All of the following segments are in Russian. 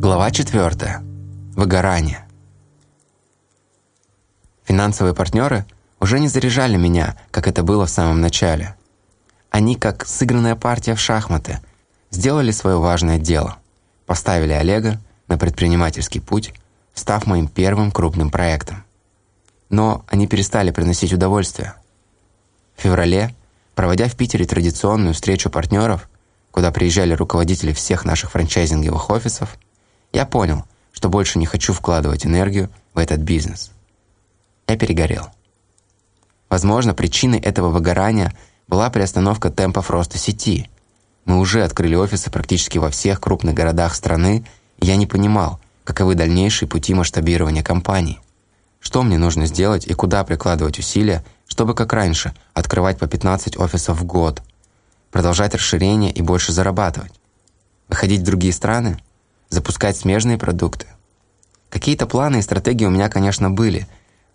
Глава 4. Выгорание. Финансовые партнеры уже не заряжали меня, как это было в самом начале. Они, как сыгранная партия в шахматы, сделали свое важное дело. Поставили Олега на предпринимательский путь, став моим первым крупным проектом. Но они перестали приносить удовольствие. В феврале, проводя в Питере традиционную встречу партнеров, куда приезжали руководители всех наших франчайзинговых офисов, я понял, что больше не хочу вкладывать энергию в этот бизнес. Я перегорел. Возможно, причиной этого выгорания была приостановка темпов роста сети. Мы уже открыли офисы практически во всех крупных городах страны, и я не понимал, каковы дальнейшие пути масштабирования компании. Что мне нужно сделать и куда прикладывать усилия, чтобы, как раньше, открывать по 15 офисов в год, продолжать расширение и больше зарабатывать? Выходить в другие страны? Запускать смежные продукты? Какие-то планы и стратегии у меня, конечно, были,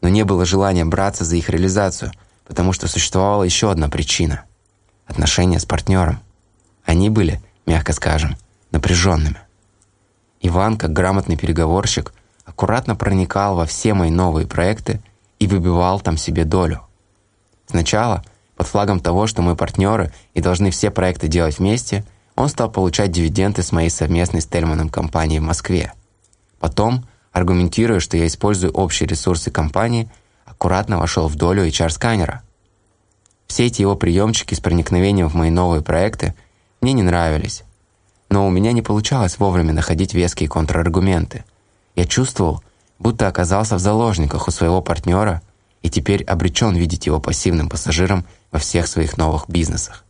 но не было желания браться за их реализацию, потому что существовала еще одна причина – отношения с партнером. Они были, мягко скажем, напряженными. Иван, как грамотный переговорщик, аккуратно проникал во все мои новые проекты и выбивал там себе долю. Сначала, под флагом того, что мы партнеры и должны все проекты делать вместе, он стал получать дивиденды с моей совместной с Тельманом компании в Москве. Потом, аргументируя, что я использую общие ресурсы компании, аккуратно вошел в долю HR-сканера. Все эти его приемчики с проникновением в мои новые проекты мне не нравились. Но у меня не получалось вовремя находить веские контраргументы. Я чувствовал, будто оказался в заложниках у своего партнера и теперь обречен видеть его пассивным пассажиром во всех своих новых бизнесах.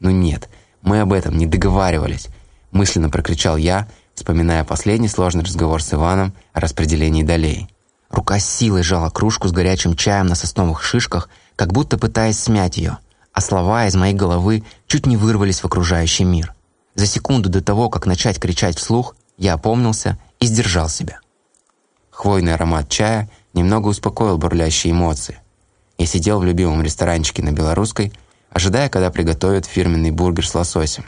«Ну нет, мы об этом не договаривались», мысленно прокричал я, вспоминая последний сложный разговор с Иваном о распределении долей. Рука силой жала кружку с горячим чаем на сосновых шишках, как будто пытаясь смять ее, а слова из моей головы чуть не вырвались в окружающий мир. За секунду до того, как начать кричать вслух, я опомнился и сдержал себя. Хвойный аромат чая немного успокоил бурлящие эмоции. Я сидел в любимом ресторанчике на Белорусской, ожидая, когда приготовят фирменный бургер с лососем.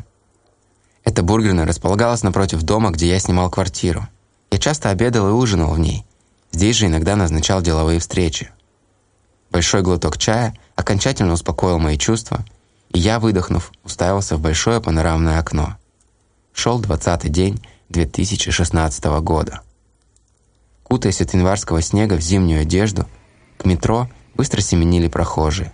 Эта бургерная располагалась напротив дома, где я снимал квартиру. Я часто обедал и ужинал в ней. Здесь же иногда назначал деловые встречи. Большой глоток чая окончательно успокоил мои чувства, и я, выдохнув, уставился в большое панорамное окно. Шел двадцатый день 2016 года. Кутаясь от январского снега в зимнюю одежду, к метро быстро семенили прохожие.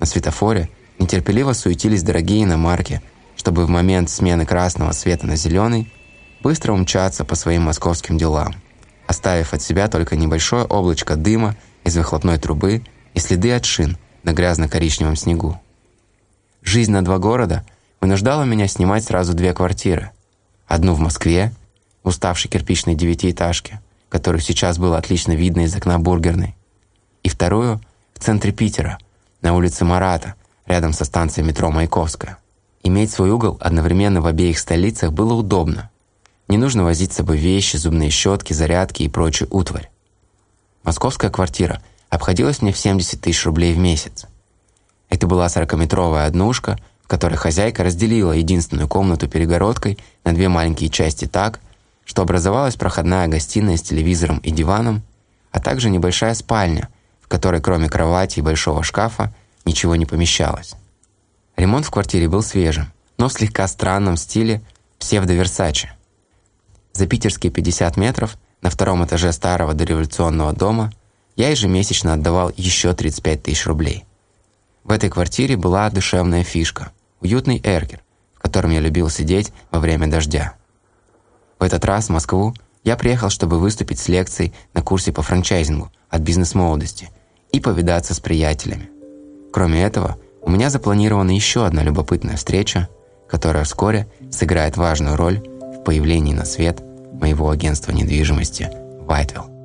На светофоре нетерпеливо суетились дорогие иномарки, чтобы в момент смены красного света на зеленый быстро умчаться по своим московским делам, оставив от себя только небольшое облачко дыма из выхлопной трубы и следы от шин на грязно-коричневом снегу. Жизнь на два города вынуждала меня снимать сразу две квартиры. Одну в Москве, уставшей кирпичной девятиэтажке, которую сейчас было отлично видно из окна бургерной, вторую в центре Питера, на улице Марата, рядом со станцией метро Маяковская. Иметь свой угол одновременно в обеих столицах было удобно. Не нужно возить с собой вещи, зубные щетки, зарядки и прочую утварь. Московская квартира обходилась мне в 70 тысяч рублей в месяц. Это была 40-метровая однушка, в которой хозяйка разделила единственную комнату перегородкой на две маленькие части так, что образовалась проходная гостиная с телевизором и диваном, а также небольшая спальня, которой кроме кровати и большого шкафа ничего не помещалось. Ремонт в квартире был свежим, но в слегка странном стиле псевдо-версаче. За питерские 50 метров на втором этаже старого дореволюционного дома я ежемесячно отдавал еще 35 тысяч рублей. В этой квартире была душевная фишка – уютный эркер, в котором я любил сидеть во время дождя. В этот раз в Москву я приехал, чтобы выступить с лекцией на курсе по франчайзингу от бизнес-молодости и повидаться с приятелями. Кроме этого, у меня запланирована еще одна любопытная встреча, которая вскоре сыграет важную роль в появлении на свет моего агентства недвижимости «Вайтвилл».